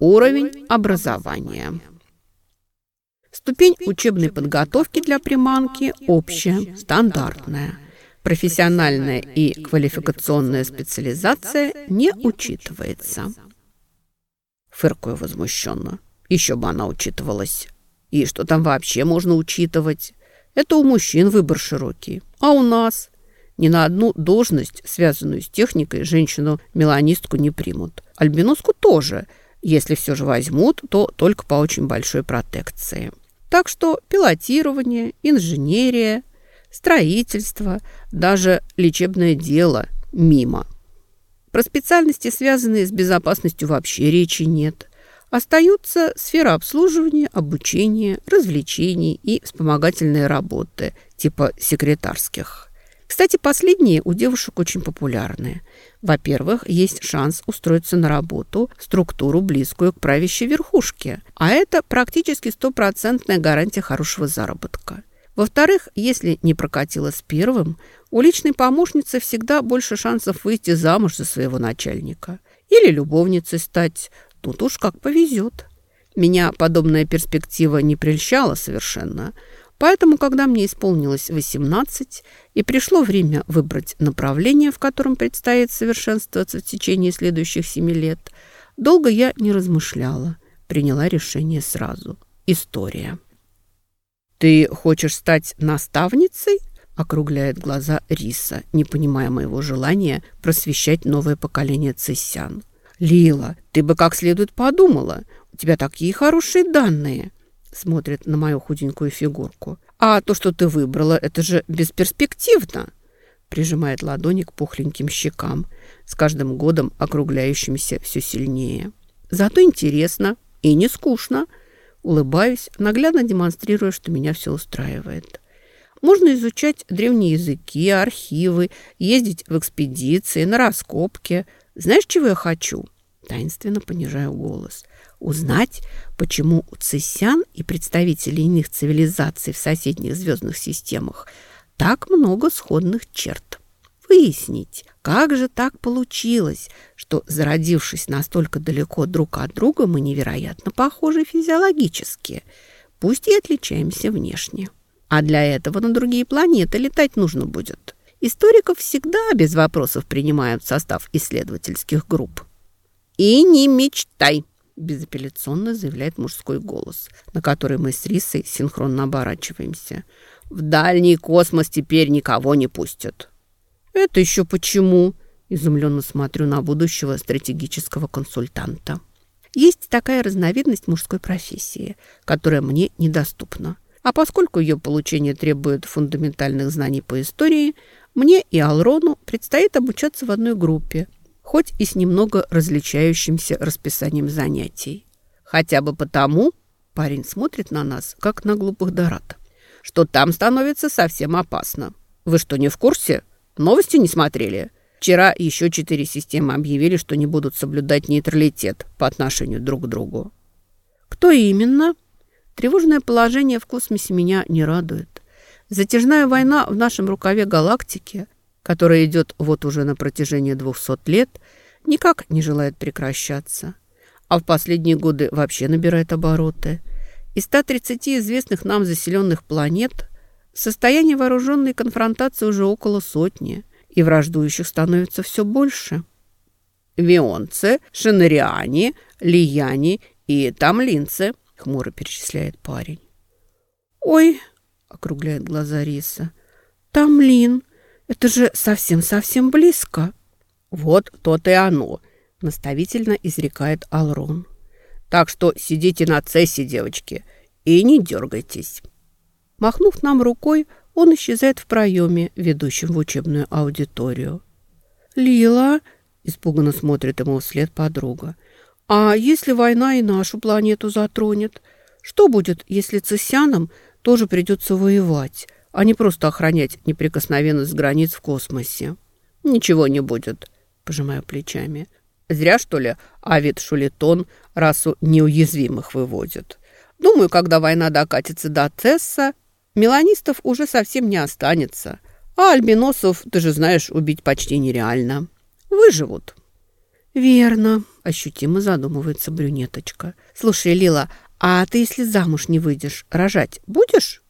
Уровень образования. Ступень учебной подготовки для приманки общая, стандартная. Профессиональная и квалификационная специализация не учитывается. Фыркаю возмущенно. Еще бы она учитывалась. И что там вообще можно учитывать? Это у мужчин выбор широкий. А у нас? Ни на одну должность, связанную с техникой, женщину-меланистку не примут. Альбиноску тоже. Если все же возьмут, то только по очень большой протекции. Так что пилотирование, инженерия, строительство, даже лечебное дело мимо. Про специальности, связанные с безопасностью, вообще речи нет. Остаются сфера обслуживания, обучения, развлечений и вспомогательные работы, типа секретарских. Кстати, последние у девушек очень популярные. Во-первых, есть шанс устроиться на работу структуру, близкую к правящей верхушке, а это практически стопроцентная гарантия хорошего заработка. Во-вторых, если не прокатило с первым, у личной помощницы всегда больше шансов выйти замуж за своего начальника. Или любовницей стать. Тут уж как повезет. Меня подобная перспектива не прельщала совершенно. Поэтому, когда мне исполнилось 18 и пришло время выбрать направление, в котором предстоит совершенствоваться в течение следующих семи лет, долго я не размышляла, приняла решение сразу. История. «Ты хочешь стать наставницей?» округляет глаза Риса, не понимая моего желания просвещать новое поколение цессян. «Лила, ты бы как следует подумала. У тебя такие хорошие данные!» Смотрит на мою худенькую фигурку. «А то, что ты выбрала, это же бесперспективно!» Прижимает ладони к пухленьким щекам, с каждым годом округляющимися все сильнее. «Зато интересно и не скучно!» Улыбаюсь, наглядно демонстрируя, что меня все устраивает. Можно изучать древние языки, архивы, ездить в экспедиции, на раскопки. Знаешь, чего я хочу? Таинственно понижаю голос. Узнать, почему у цисян и представителей иных цивилизаций в соседних звездных системах так много сходных черт. Выяснить, как же так получилось, что, зародившись настолько далеко друг от друга, мы невероятно похожи физиологически, пусть и отличаемся внешне. А для этого на другие планеты летать нужно будет. Историков всегда без вопросов принимают в состав исследовательских групп. «И не мечтай!» – безапелляционно заявляет мужской голос, на который мы с Рисой синхронно оборачиваемся. «В дальний космос теперь никого не пустят». «Это еще почему?» Изумленно смотрю на будущего стратегического консультанта. Есть такая разновидность мужской профессии, которая мне недоступна. А поскольку ее получение требует фундаментальных знаний по истории, мне и Алрону предстоит обучаться в одной группе, хоть и с немного различающимся расписанием занятий. Хотя бы потому, парень смотрит на нас, как на глупых дорат, что там становится совсем опасно. Вы что, не в курсе? Новости не смотрели? Вчера еще четыре системы объявили, что не будут соблюдать нейтралитет по отношению друг к другу. Кто именно? Тревожное положение в космосе меня не радует. Затяжная война в нашем рукаве галактики, которая идет вот уже на протяжении двухсот лет, никак не желает прекращаться. А в последние годы вообще набирает обороты. Из 130 известных нам заселенных планет состояние вооруженной конфронтации уже около сотни – и враждующих становится все больше. Вионцы, шинариане, лияне и тамлинцы, хмуро перечисляет парень. Ой, округляет глаза Риса, тамлин, это же совсем-совсем близко. Вот то-то и оно, наставительно изрекает Алрон. Так что сидите на цессе, девочки, и не дергайтесь. Махнув нам рукой, он исчезает в проеме, ведущем в учебную аудиторию. «Лила!» – испуганно смотрит ему вслед подруга. «А если война и нашу планету затронет? Что будет, если цесянам тоже придется воевать, а не просто охранять неприкосновенность границ в космосе?» «Ничего не будет», – пожимаю плечами. «Зря, что ли, Авид Шулитон расу неуязвимых выводит. Думаю, когда война докатится до Цесса, Меланистов уже совсем не останется. А альбиносов, ты же знаешь, убить почти нереально. Выживут. Верно, ощутимо задумывается брюнеточка. «Слушай, Лила, а ты, если замуж не выйдешь, рожать будешь?»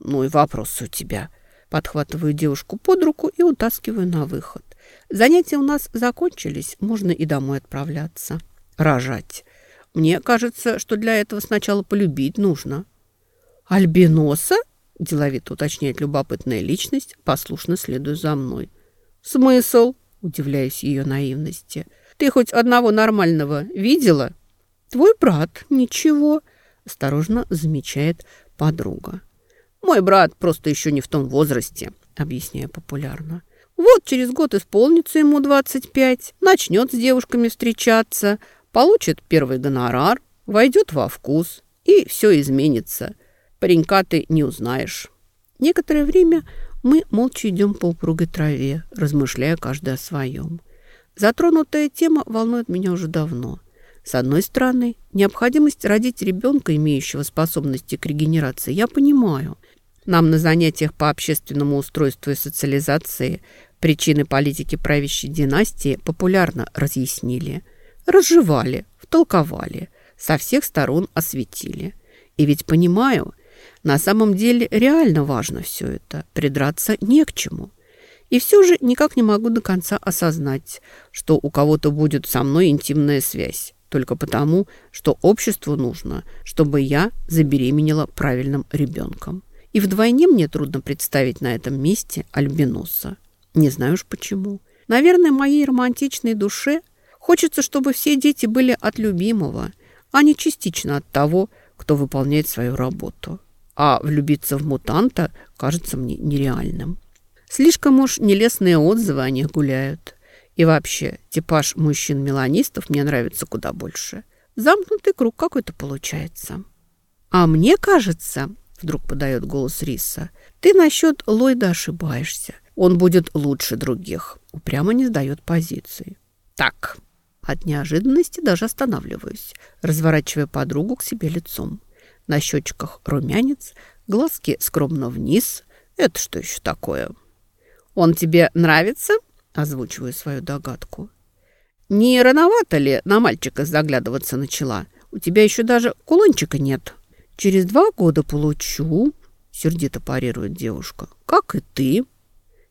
«Ну и вопрос у тебя». Подхватываю девушку под руку и утаскиваю на выход. Занятия у нас закончились, можно и домой отправляться. Рожать. Мне кажется, что для этого сначала полюбить нужно. «Альбиноса?» – деловито уточняет любопытная личность, послушно следуя за мной. «Смысл?» – удивляюсь ее наивности. «Ты хоть одного нормального видела?» «Твой брат, ничего», – осторожно замечает подруга. «Мой брат просто еще не в том возрасте», – объясняю популярно. «Вот через год исполнится ему 25, начнет с девушками встречаться, получит первый гонорар, войдет во вкус, и все изменится. Паренька ты не узнаешь». Некоторое время мы молча идем по упругой траве, размышляя каждый о своем. Затронутая тема волнует меня уже давно. С одной стороны, необходимость родить ребенка, имеющего способности к регенерации, я понимаю. Нам на занятиях по общественному устройству и социализации причины политики правящей династии популярно разъяснили. Разжевали, втолковали, со всех сторон осветили. И ведь понимаю, на самом деле реально важно все это, придраться не к чему. И все же никак не могу до конца осознать, что у кого-то будет со мной интимная связь, только потому, что обществу нужно, чтобы я забеременела правильным ребенком. И вдвойне мне трудно представить на этом месте альбиноса. Не знаю уж почему. Наверное, моей романтичной душе хочется, чтобы все дети были от любимого, а не частично от того, кто выполняет свою работу а влюбиться в мутанта кажется мне нереальным. Слишком уж нелестные отзывы о них гуляют. И вообще, типаж мужчин-меланистов мне нравится куда больше. Замкнутый круг какой-то получается. А мне кажется, вдруг подает голос Риса, ты насчет Ллойда ошибаешься. Он будет лучше других. Упрямо не сдает позиции. Так, от неожиданности даже останавливаюсь, разворачивая подругу к себе лицом. На щечках румянец, глазки скромно вниз. Это что еще такое? «Он тебе нравится?» – озвучиваю свою догадку. «Не рановато ли на мальчика заглядываться начала? У тебя еще даже кулончика нет». «Через два года получу», – сердито парирует девушка. «Как и ты».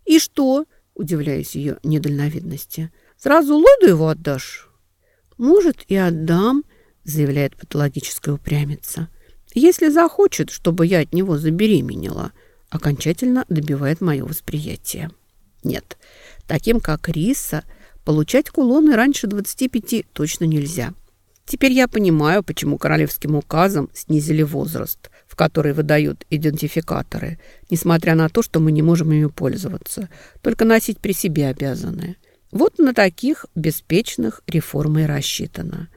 «И что?» – удивляюсь ее недальновидности. «Сразу Лойду его отдашь?» «Может, и отдам», – заявляет патологическая упрямица. Если захочет, чтобы я от него забеременела, окончательно добивает мое восприятие. Нет, таким как Риса, получать кулоны раньше 25 точно нельзя. Теперь я понимаю, почему королевским указом снизили возраст, в который выдают идентификаторы, несмотря на то, что мы не можем ими пользоваться, только носить при себе обязаны. Вот на таких беспечных реформа и рассчитана.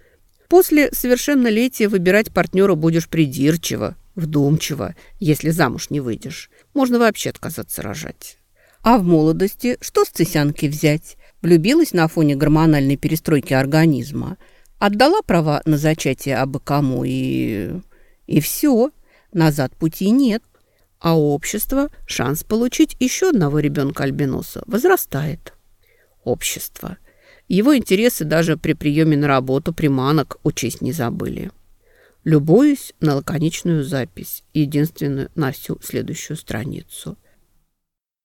После совершеннолетия выбирать партнера будешь придирчиво, вдумчиво, если замуж не выйдешь. Можно вообще отказаться рожать. А в молодости что с цесянки взять? Влюбилась на фоне гормональной перестройки организма. Отдала права на зачатие абы кому и... И все. Назад пути нет. А общество шанс получить еще одного ребенка-альбиноса возрастает. Общество – его интересы даже при приеме на работу приманок учесть не забыли. Любуюсь на лаконичную запись, единственную на всю следующую страницу –